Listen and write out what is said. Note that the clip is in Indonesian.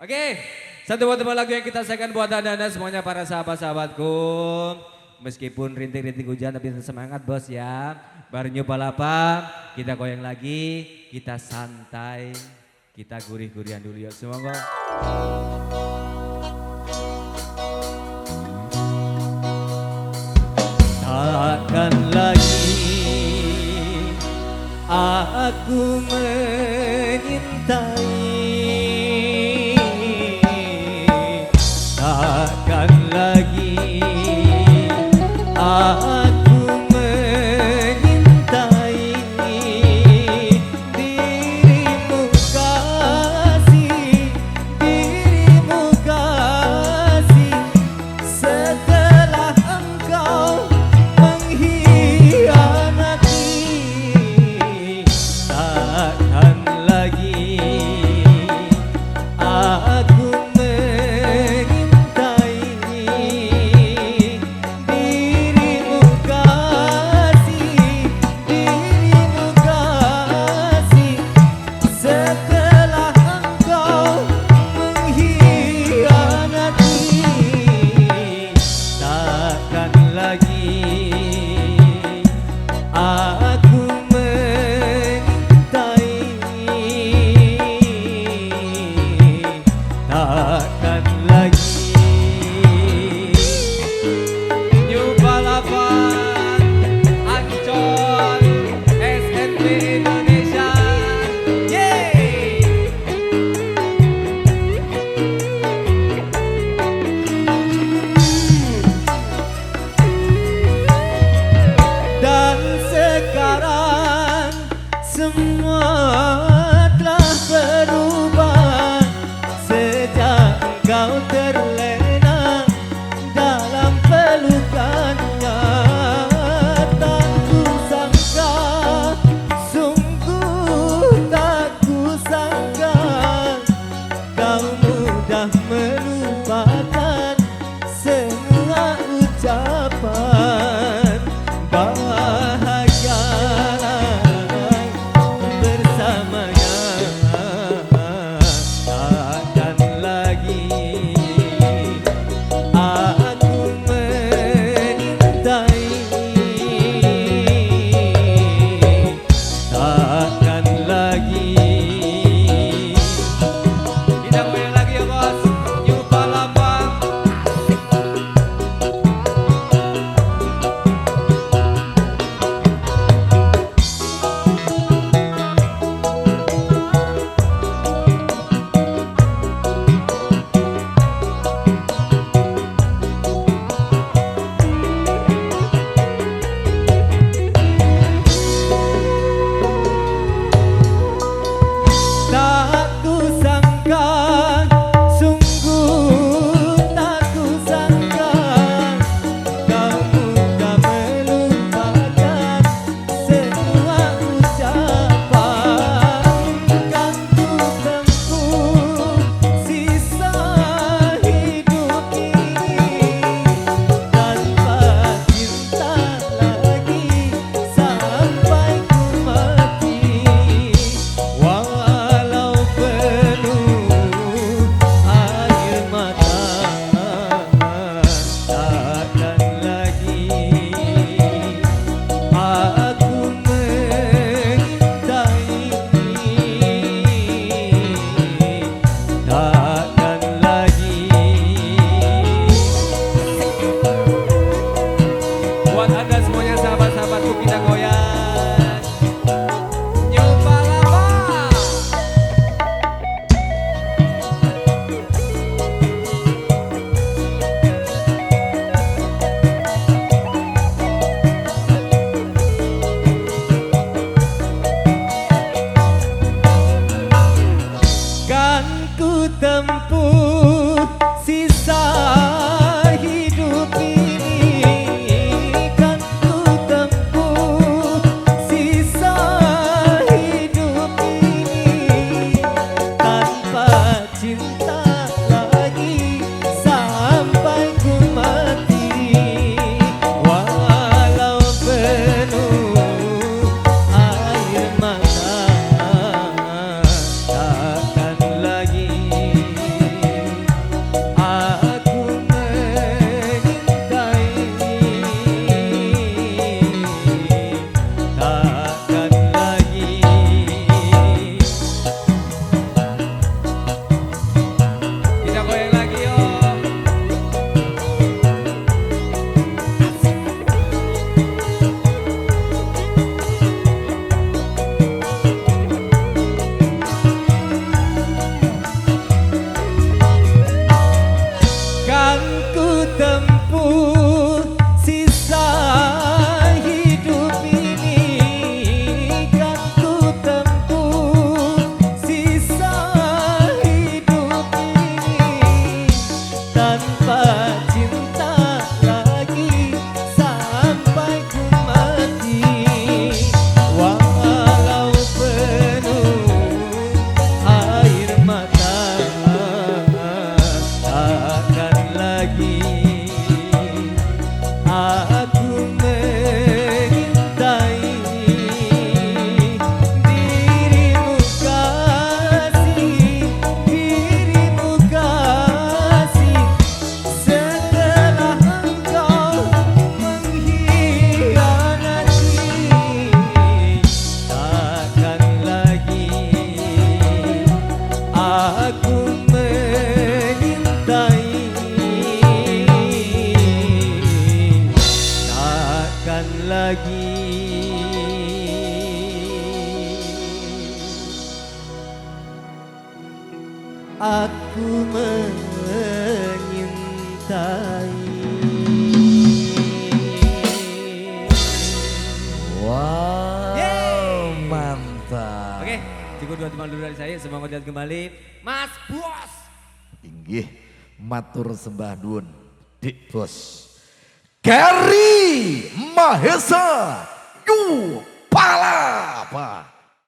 Oke, satu buat teman lagu yang kita sayangkan buat anda-anda semuanya para sahabat-sahabatku. Meskipun rintik-rintik hujan tapi semangat bos ya. Baru Barunya balapan, kita goyang lagi, kita santai, kita gurih-gurian dulu yuk semoga. Takkan lagi aku melihat kau terlena dalam pelukannya. Tak kusangka, sungguh tak kusangka Kau mudah tempuh sisa Ku menyintai Wow, Yeay. mantap. Oke, cukup dua teman dulu dari saya. Semoga lihat kembali. Mas Bos. Inggih, matur sembah nuwun, Dik Bos. Gary Mahesa Yu Palapa.